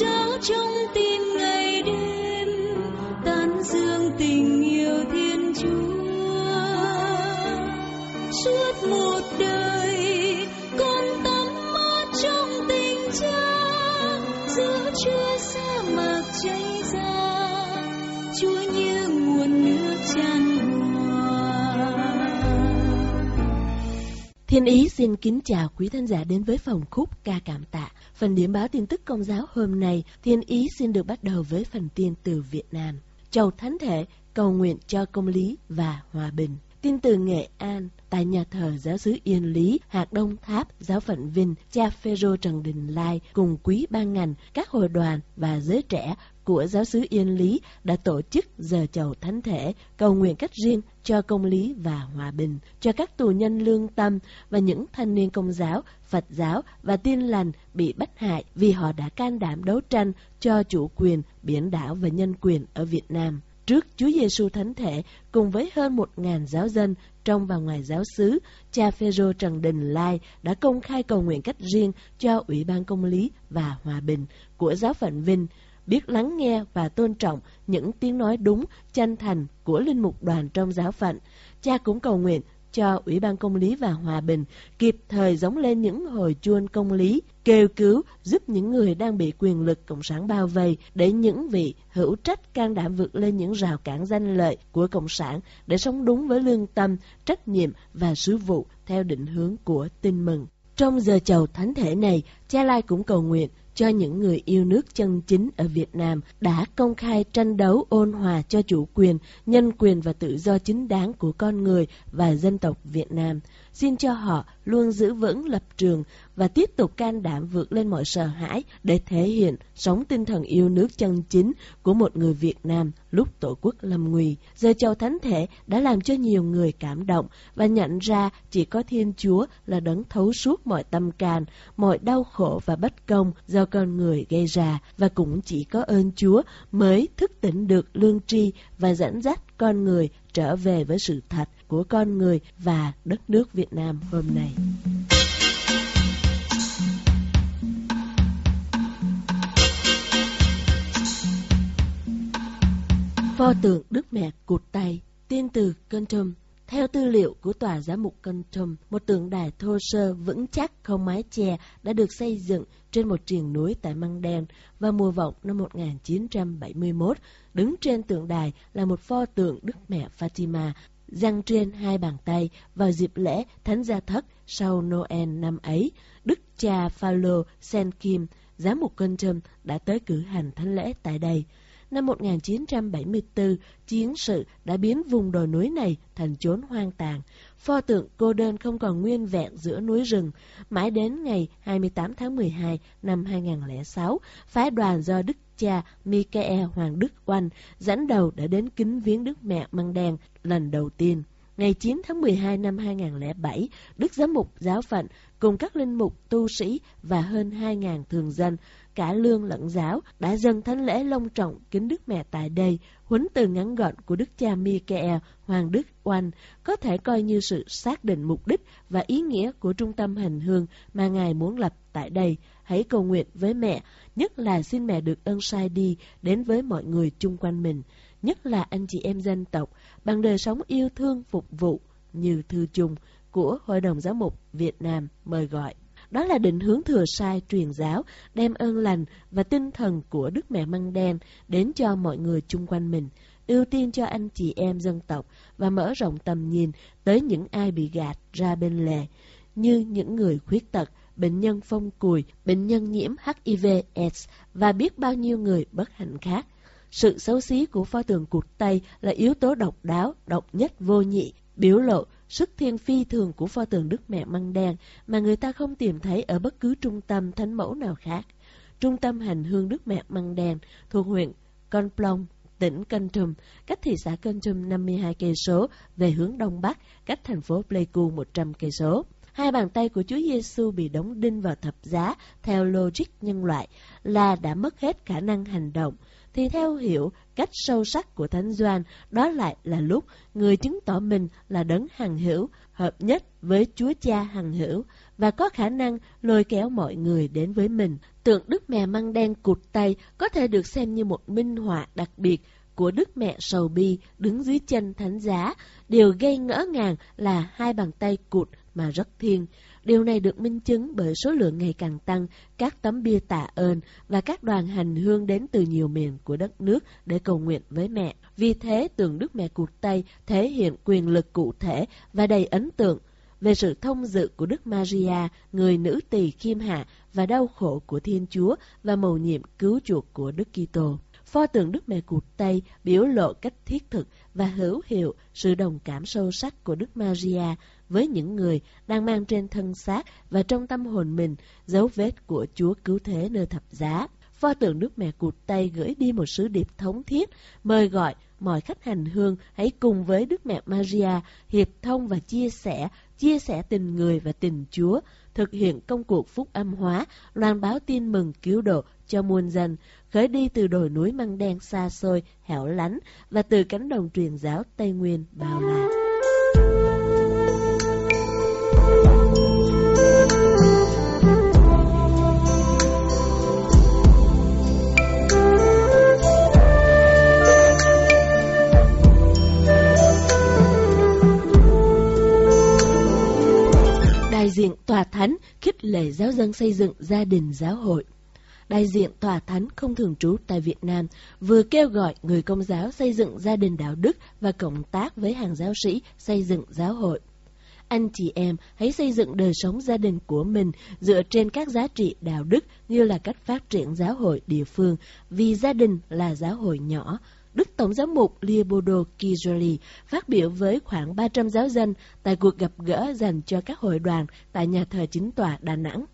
rộn trong tim. Thiên Ý xin kính chào quý thân giả đến với phòng khúc ca cảm tạ. Phần điểm báo tin tức công giáo hôm nay, Thiên Ý xin được bắt đầu với phần tin từ Việt Nam. Chầu Thánh Thể cầu nguyện cho công lý và hòa bình. Tin từ Nghệ An, tại nhà thờ giáo sứ Yên Lý, hạt Đông Tháp, giáo phận Vinh, cha Phêrô Trần Đình Lai cùng quý ban ngành, các hội đoàn và giới trẻ của giáo sứ Yên Lý đã tổ chức giờ chầu thánh thể cầu nguyện cách riêng cho công lý và hòa bình, cho các tù nhân lương tâm và những thanh niên công giáo, Phật giáo và tin lành bị bắt hại vì họ đã can đảm đấu tranh cho chủ quyền, biển đảo và nhân quyền ở Việt Nam. Trước Chúa Giêsu Thánh Thể cùng với hơn một ngàn giáo dân trong và ngoài giáo xứ, cha Phêrô Trần Đình Lai đã công khai cầu nguyện cách riêng cho Ủy ban Công lý và Hòa bình của giáo phận Vinh, biết lắng nghe và tôn trọng những tiếng nói đúng, chân thành của linh mục đoàn trong giáo phận. Cha cũng cầu nguyện cho Ủy ban Công lý và Hòa bình kịp thời giống lên những hồi chuông công lý, kêu cứu giúp những người đang bị quyền lực Cộng sản bao vây để những vị hữu trách can đảm vượt lên những rào cản danh lợi của Cộng sản để sống đúng với lương tâm, trách nhiệm và sứ vụ theo định hướng của tin mừng. Trong giờ chầu thánh thể này, cha Lai cũng cầu nguyện cho những người yêu nước chân chính ở Việt Nam đã công khai tranh đấu ôn hòa cho chủ quyền, nhân quyền và tự do chính đáng của con người và dân tộc Việt Nam. Xin cho họ luôn giữ vững lập trường và tiếp tục can đảm vượt lên mọi sợ hãi để thể hiện sống tinh thần yêu nước chân chính của một người Việt Nam lúc tổ quốc lâm nguy. Giờ châu thánh thể đã làm cho nhiều người cảm động và nhận ra chỉ có Thiên Chúa là đấng thấu suốt mọi tâm can, mọi đau khổ và bất công do con người gây ra và cũng chỉ có ơn Chúa mới thức tỉnh được lương tri và dẫn dắt con người trở về với sự thật của con người và đất nước Việt Nam hôm nay. Pho tượng Đức Mẹ cụt tay, tiên từ Contum. Theo tư liệu của Tòa Giám mục Contum, một tượng đài thô sơ vững chắc không mái che đã được xây dựng trên một triền núi tại Măng Đen vào mùa vọng năm 1971. Đứng trên tượng đài là một pho tượng Đức Mẹ Fatima giăng trên hai bàn tay vào dịp lễ Thánh Gia Thất sau Noel năm ấy. Đức cha Phaolô Sen Kim, giám mục Contum đã tới cử hành thánh lễ tại đây. Năm 1974, chiến sự đã biến vùng đồi núi này thành chốn hoang tàn. Pho tượng cô đơn không còn nguyên vẹn giữa núi rừng. Mãi đến ngày 28 tháng 12 năm 2006, phái đoàn do Đức cha Michael Hoàng Đức Oanh dẫn đầu đã đến kính viếng Đức Mẹ Măng Đen lần đầu tiên. Ngày 9 tháng 12 năm 2007, Đức Giám mục Giáo phận cùng các linh mục tu sĩ và hơn 2.000 thường dân, cả lương lẫn giáo, đã dâng thánh lễ long trọng kính Đức Mẹ tại đây. Huấn từ ngắn gọn của Đức cha Michael Hoàng Đức Oanh có thể coi như sự xác định mục đích và ý nghĩa của trung tâm hành hương mà Ngài muốn lập tại đây. Hãy cầu nguyện với mẹ, nhất là xin mẹ được ơn sai đi đến với mọi người chung quanh mình, nhất là anh chị em dân tộc, bằng đời sống yêu thương phục vụ như thư chung của Hội đồng Giáo mục Việt Nam mời gọi. Đó là định hướng thừa sai truyền giáo, đem ơn lành và tinh thần của Đức Mẹ Măng Đen đến cho mọi người chung quanh mình, ưu tiên cho anh chị em dân tộc và mở rộng tầm nhìn tới những ai bị gạt ra bên lề, như những người khuyết tật, bệnh nhân phong cùi, bệnh nhân nhiễm HIV/AIDS và biết bao nhiêu người bất hạnh khác. Sự xấu xí của pho tượng cụt tay là yếu tố độc đáo, độc nhất vô nhị, biểu lộ sức thiên phi thường của pho tượng Đức Mẹ Măng Đen mà người ta không tìm thấy ở bất cứ trung tâm thánh mẫu nào khác. Trung tâm hành hương Đức Mẹ Măng Đen thuộc huyện Con Plong, tỉnh Cân Trùm, cách thị xã Cân Trùm 52 cây số về hướng đông bắc, cách thành phố Pleiku 100 cây số. Hai bàn tay của Chúa Giêsu bị đóng đinh vào thập giá theo logic nhân loại là đã mất hết khả năng hành động thì theo hiểu cách sâu sắc của Thánh Doan, đó lại là lúc người chứng tỏ mình là đấng hằng hữu, hợp nhất với Chúa Cha hằng hữu và có khả năng lôi kéo mọi người đến với mình. Tượng Đức Mẹ Măng Đen cụt tay có thể được xem như một minh họa đặc biệt của Đức Mẹ Sầu Bi đứng dưới chân thánh giá. Điều gây ngỡ ngàng là hai bàn tay cụt mà rất thiêng. Điều này được minh chứng bởi số lượng ngày càng tăng các tấm bia tạ ơn và các đoàn hành hương đến từ nhiều miền của đất nước để cầu nguyện với mẹ. Vì thế, tượng Đức Mẹ Cụt Tây thể hiện quyền lực cụ thể và đầy ấn tượng về sự thông dự của Đức Maria, người nữ tỳ khiêm hạ và đau khổ của Thiên Chúa và mầu nhiệm cứu chuộc của Đức Kitô. Pho tượng Đức Mẹ Cụt Tây biểu lộ cách thiết thực và hữu hiệu sự đồng cảm sâu sắc của Đức Maria với những người đang mang trên thân xác và trong tâm hồn mình dấu vết của Chúa cứu thế nơi thập giá. Pho tượng Đức Mẹ Cụt Tây gửi đi một sứ điệp thống thiết, mời gọi mọi khách hành hương hãy cùng với Đức Mẹ Maria hiệp thông và chia sẻ, chia sẻ tình người và tình Chúa, thực hiện công cuộc phúc âm hóa, loan báo tin mừng cứu độ cho muôn dân, khởi đi từ đồi núi măng đen xa xôi, hẻo lánh và từ cánh đồng truyền giáo Tây Nguyên bao la. Thánh khích lệ giáo dân xây dựng gia đình giáo hội. Đại diện Tòa Thánh không thường trú tại Việt Nam vừa kêu gọi người công giáo xây dựng gia đình đạo đức và cộng tác với hàng giáo sĩ xây dựng giáo hội. Anh chị em hãy xây dựng đời sống gia đình của mình dựa trên các giá trị đạo đức như là cách phát triển giáo hội địa phương, vì gia đình là giáo hội nhỏ, Đức Tổng giám mục Leopoldo Kijoli phát biểu với khoảng 300 giáo dân tại cuộc gặp gỡ dành cho các hội đoàn tại nhà thờ chính tòa Đà Nẵng.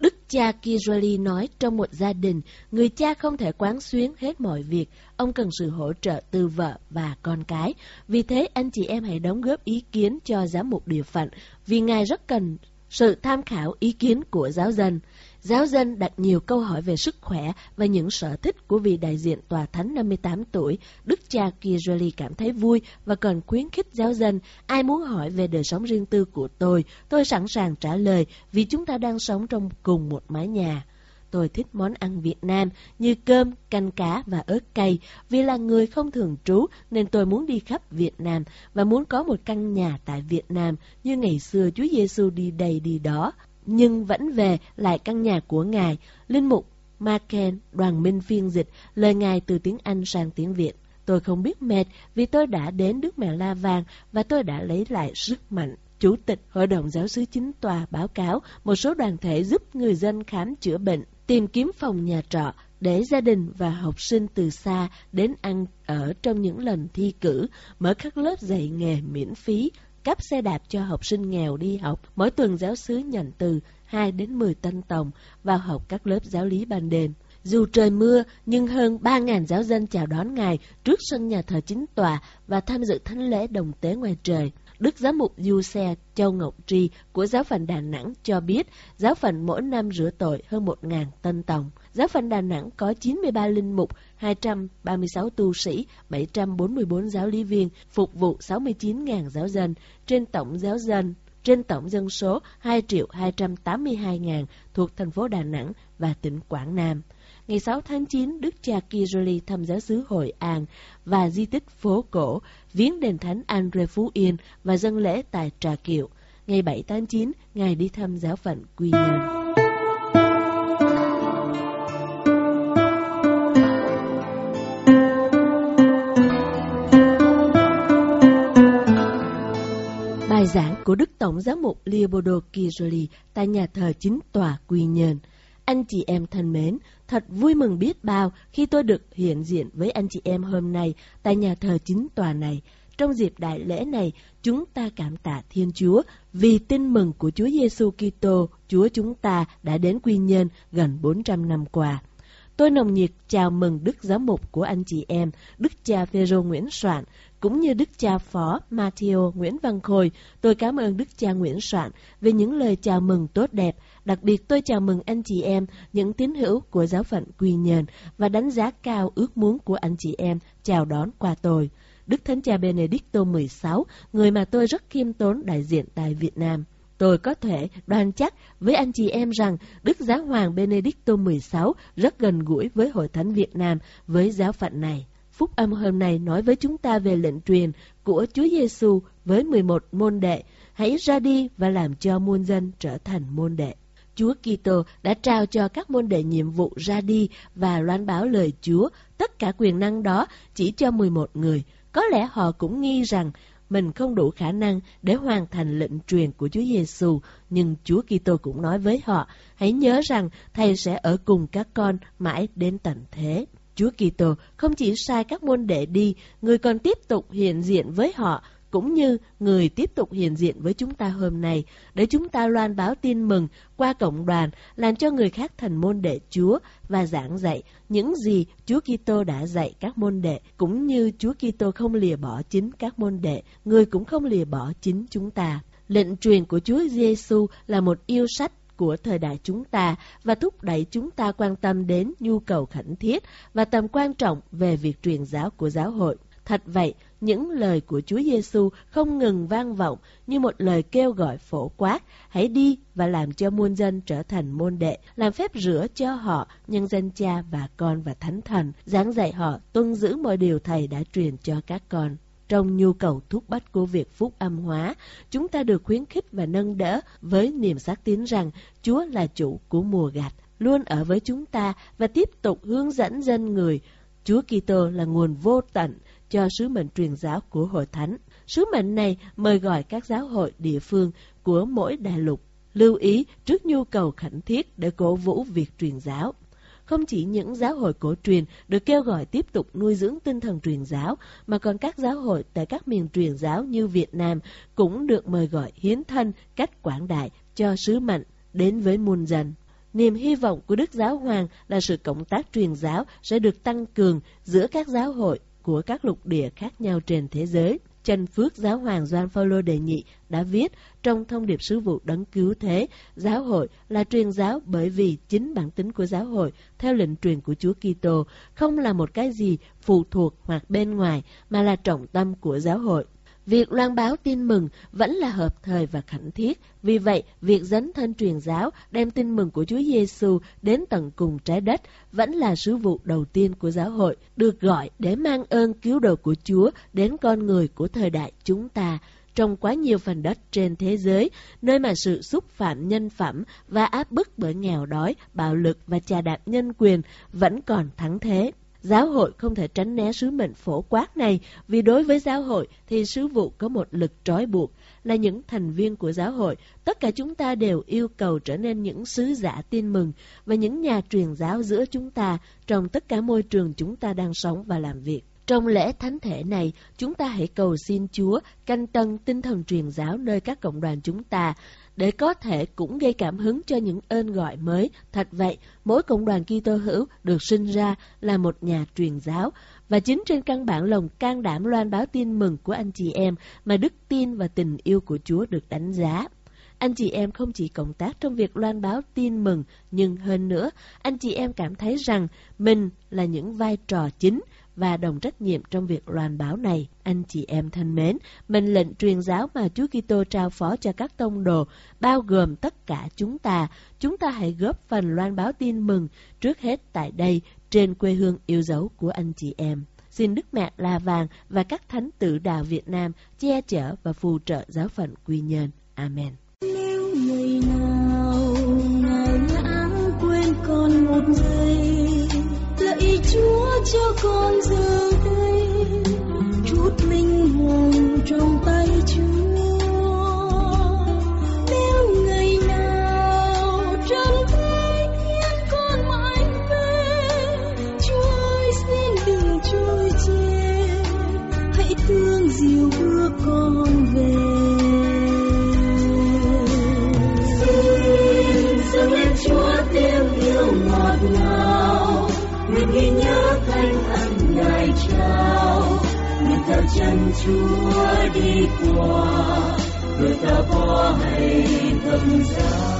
Đức cha Kijoli nói trong một gia đình, người cha không thể quán xuyến hết mọi việc, ông cần sự hỗ trợ từ vợ và con cái. Vì thế anh chị em hãy đóng góp ý kiến cho giám mục địa phận, vì ngài rất cần sự tham khảo ý kiến của giáo dân. Giáo dân đặt nhiều câu hỏi về sức khỏe và những sở thích của vị đại diện tòa thánh 58 tuổi. Đức cha Kirali cảm thấy vui và còn khuyến khích giáo dân. Ai muốn hỏi về đời sống riêng tư của tôi, tôi sẵn sàng trả lời vì chúng ta đang sống trong cùng một mái nhà. Tôi thích món ăn Việt Nam như cơm, canh cá và ớt cay. Vì là người không thường trú nên tôi muốn đi khắp Việt Nam và muốn có một căn nhà tại Việt Nam như ngày xưa Chúa Giêsu đi đây đi đó nhưng vẫn về lại căn nhà của ngài. Linh mục Maken, đoàn minh phiên dịch, lời ngài từ tiếng Anh sang tiếng Việt. Tôi không biết mệt vì tôi đã đến Đức Mẹ La Vàng và tôi đã lấy lại sức mạnh. Chủ tịch Hội đồng Giáo sứ Chính Tòa báo cáo một số đoàn thể giúp người dân khám chữa bệnh, tìm kiếm phòng nhà trọ để gia đình và học sinh từ xa đến ăn ở trong những lần thi cử, mở các lớp dạy nghề miễn phí, cấp xe đạp cho học sinh nghèo đi học. Mỗi tuần giáo sứ nhận từ 2 đến 10 tân tòng vào học các lớp giáo lý ban đêm. Dù trời mưa, nhưng hơn 3.000 giáo dân chào đón Ngài trước sân nhà thờ chính tòa và tham dự thánh lễ đồng tế ngoài trời. Đức Giám mục Du Xe Châu Ngọc Tri của giáo phận Đà Nẵng cho biết giáo phận mỗi năm rửa tội hơn 1.000 tân tòng. Giáo phận Đà Nẵng có 93 linh mục, 236 tu sĩ, 744 giáo lý viên, phục vụ 69.000 giáo dân, trên tổng giáo dân trên tổng dân số 2.282.000 thuộc thành phố Đà Nẵng và tỉnh Quảng Nam. Ngày 6 tháng 9, Đức cha Kirili thăm giáo xứ Hội An và di tích phố cổ, viếng đền thánh Andre Phú Yên và dân lễ tại Trà Kiệu. Ngày 7 tháng 9, Ngài đi thăm giáo phận Quy Nhơn. Giảng của Đức Tổng giám mục Leopoldo Kiroli tại nhà thờ chính tòa Quy Nhơn. Anh chị em thân mến, thật vui mừng biết bao khi tôi được hiện diện với anh chị em hôm nay tại nhà thờ chính tòa này. trong dịp đại lễ này, chúng ta cảm tạ Thiên Chúa vì tin mừng của Chúa Giêsu Kitô, Chúa chúng ta đã đến quy Nhơn gần 400 năm qua. Tôi nồng nhiệt chào mừng Đức Giám mục của anh chị em, Đức cha Phêrô Nguyễn Soạn, cũng như Đức cha Phó Matthew Nguyễn Văn Khôi. Tôi cảm ơn Đức cha Nguyễn Soạn về những lời chào mừng tốt đẹp. Đặc biệt tôi chào mừng anh chị em, những tín hữu của giáo phận Quy Nhơn và đánh giá cao ước muốn của anh chị em chào đón qua tôi. Đức Thánh Cha Benedicto XVI, người mà tôi rất khiêm tốn đại diện tại Việt Nam. Tôi có thể đoan chắc với anh chị em rằng Đức Giáo Hoàng Benedicto XVI rất gần gũi với Hội Thánh Việt Nam với giáo phận này. Phúc âm hôm nay nói với chúng ta về lệnh truyền của Chúa Giêsu với 11 môn đệ, hãy ra đi và làm cho muôn dân trở thành môn đệ. Chúa Kitô đã trao cho các môn đệ nhiệm vụ ra đi và loan báo lời Chúa, tất cả quyền năng đó chỉ cho 11 người. Có lẽ họ cũng nghi rằng mình không đủ khả năng để hoàn thành lệnh truyền của Chúa Giêsu, nhưng Chúa Kitô cũng nói với họ, hãy nhớ rằng Thầy sẽ ở cùng các con mãi đến tận thế. Chúa Kitô không chỉ sai các môn đệ đi, người còn tiếp tục hiện diện với họ, cũng như người tiếp tục hiện diện với chúng ta hôm nay, để chúng ta loan báo tin mừng qua cộng đoàn, làm cho người khác thành môn đệ Chúa và giảng dạy những gì Chúa Kitô đã dạy các môn đệ, cũng như Chúa Kitô không lìa bỏ chính các môn đệ, người cũng không lìa bỏ chính chúng ta. Lệnh truyền của Chúa Giêsu là một yêu sách của thời đại chúng ta và thúc đẩy chúng ta quan tâm đến nhu cầu khẩn thiết và tầm quan trọng về việc truyền giáo của giáo hội. Thật vậy, những lời của Chúa Giêsu không ngừng vang vọng như một lời kêu gọi phổ quát, hãy đi và làm cho muôn dân trở thành môn đệ, làm phép rửa cho họ nhân danh cha và con và thánh thần, giảng dạy họ tuân giữ mọi điều thầy đã truyền cho các con. Trong nhu cầu thúc bách của việc phúc âm hóa, chúng ta được khuyến khích và nâng đỡ với niềm xác tín rằng Chúa là chủ của mùa gặt, luôn ở với chúng ta và tiếp tục hướng dẫn dân người. Chúa Kitô là nguồn vô tận cho sứ mệnh truyền giáo của hội thánh. Sứ mệnh này mời gọi các giáo hội địa phương của mỗi đại lục lưu ý trước nhu cầu khẩn thiết để cổ vũ việc truyền giáo. Không chỉ những giáo hội cổ truyền được kêu gọi tiếp tục nuôi dưỡng tinh thần truyền giáo, mà còn các giáo hội tại các miền truyền giáo như Việt Nam cũng được mời gọi hiến thân cách quảng đại cho sứ mệnh đến với muôn dân. Niềm hy vọng của Đức Giáo Hoàng là sự cộng tác truyền giáo sẽ được tăng cường giữa các giáo hội của các lục địa khác nhau trên thế giới. Trần Phước Giáo hoàng Doan Phaolô đề nhị đã viết trong thông điệp sứ vụ đấng cứu thế, giáo hội là truyền giáo bởi vì chính bản tính của giáo hội theo lệnh truyền của Chúa Kitô không là một cái gì phụ thuộc hoặc bên ngoài mà là trọng tâm của giáo hội. Việc loan báo tin mừng vẫn là hợp thời và khẩn thiết. Vì vậy, việc dấn thân truyền giáo đem tin mừng của Chúa Giêsu đến tận cùng trái đất vẫn là sứ vụ đầu tiên của giáo hội, được gọi để mang ơn cứu độ của Chúa đến con người của thời đại chúng ta trong quá nhiều phần đất trên thế giới, nơi mà sự xúc phạm nhân phẩm và áp bức bởi nghèo đói, bạo lực và trà đạp nhân quyền vẫn còn thắng thế. Giáo hội không thể tránh né sứ mệnh phổ quát này, vì đối với giáo hội thì sứ vụ có một lực trói buộc. Là những thành viên của giáo hội, tất cả chúng ta đều yêu cầu trở nên những sứ giả tin mừng và những nhà truyền giáo giữa chúng ta trong tất cả môi trường chúng ta đang sống và làm việc. Trong lễ thánh thể này, chúng ta hãy cầu xin Chúa canh tân tinh thần truyền giáo nơi các cộng đoàn chúng ta, để có thể cũng gây cảm hứng cho những ơn gọi mới. Thật vậy, mỗi cộng đoàn Kitô hữu được sinh ra là một nhà truyền giáo và chính trên căn bản lòng can đảm loan báo tin mừng của anh chị em mà đức tin và tình yêu của Chúa được đánh giá. Anh chị em không chỉ cộng tác trong việc loan báo tin mừng, nhưng hơn nữa, anh chị em cảm thấy rằng mình là những vai trò chính và đồng trách nhiệm trong việc loan báo này. Anh chị em thân mến, mệnh lệnh truyền giáo mà Chúa Kitô trao phó cho các tông đồ bao gồm tất cả chúng ta. Chúng ta hãy góp phần loan báo tin mừng trước hết tại đây trên quê hương yêu dấu của anh chị em. Xin Đức Mẹ La Vàng và các thánh tử đạo Việt Nam che chở và phù trợ giáo phận quy nhân. Amen. Nếu người nào ngài lãng quên còn một giây lạy chúa cho con giờ đây. Chút linh hồn trong ta thánh ân ngài trao người ta chân chúa đi qua người ta qua hay tâm giá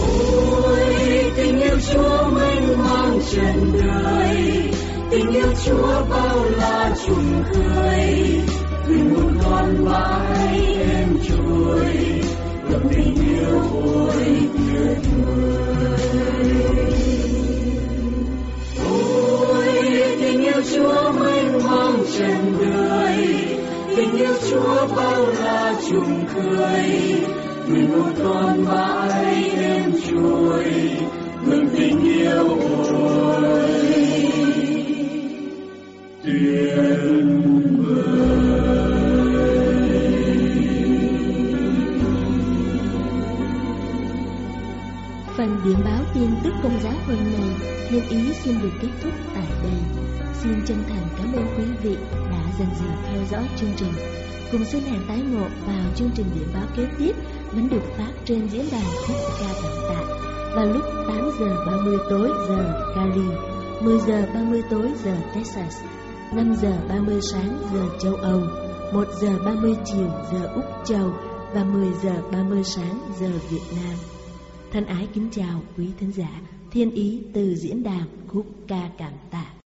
ôi tình yêu chúa mênh mang trần đời tình yêu chúa bao la trùng khơi tình một con mãi em trôi ngập tình yêu ôi tuyệt vời mênh người tình yêu chúa bao la trùng cười. Thuyền một con mãi đêm trôi ngập tình yêu ôi. Phần điểm báo tin tức công giáo hôm nay, Thiên Ý xin được kết thúc tại đây. Xin chân thành cảm ơn quý vị đã dần dần theo dõi chương trình. Cùng xin hẹn tái ngộ vào chương trình điểm báo kế tiếp vẫn được phát trên diễn đàn Thích ca cảm tạ vào lúc 8 giờ 30 tối giờ Cali, 10 giờ 30 tối giờ Texas, 5 giờ 30 sáng giờ châu Âu, 1 giờ 30 chiều giờ Úc Châu và 10 giờ 30 sáng giờ Việt Nam. Thân ái kính chào quý thính giả, thiên ý từ diễn đàn khúc ca cảm tạ.